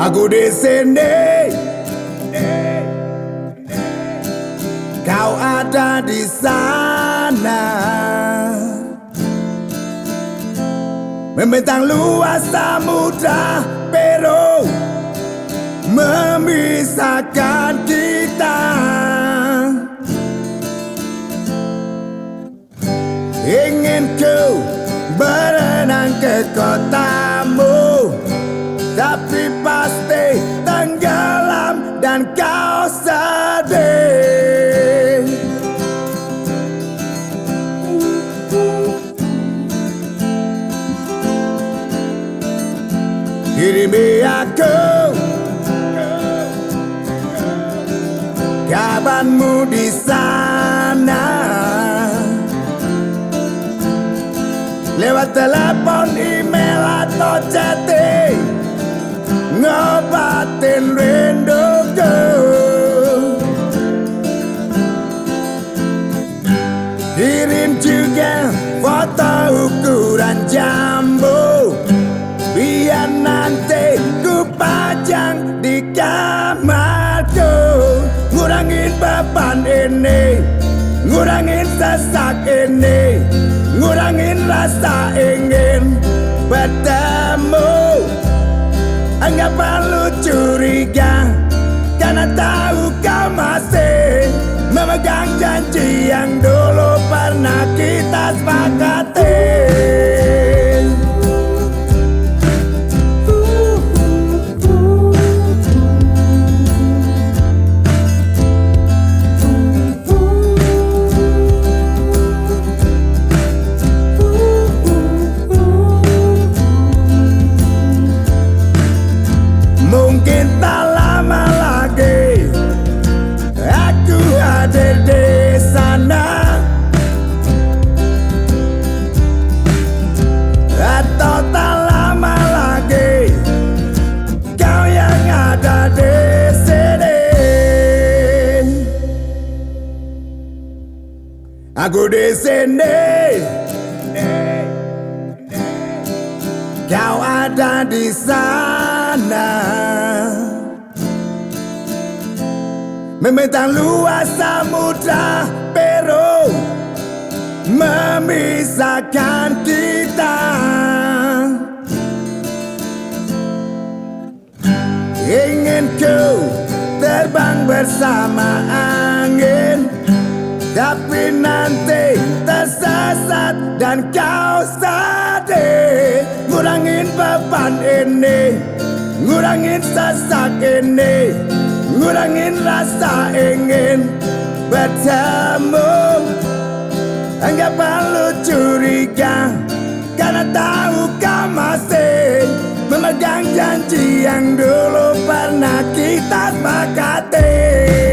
Aku di sini, kau ada di sana. Membentang luas samudra Peru memisahkan kita. Ingin ku berenang ke kotamu pasti tenggelam dan kau sedih. Kirimi aku. Kabarmu di sana. Lewat telepon, email atau chatting Ngobatin rinduku Kirim juga foto ukuran jambu Biar nanti ku pajang di kamarku Ngurangin beban ini Ngurangin sesak ini Ngurangin rasa ingin bertemu Enggak perlu curiga? Karena tahu kau masih Memegang janji yang dulu pernah kita sepakati Aku di sini. Kau ada di sana. Membentang luas samudra Peru. Memisahkan kita. Ingin ku terbang bersama sedih Ngurangin beban ini Ngurangin sesak ini Ngurangin rasa ingin bertemu. Enggak perlu curiga Karena tahu kau masih Memegang janji yang dulu pernah kita sepakati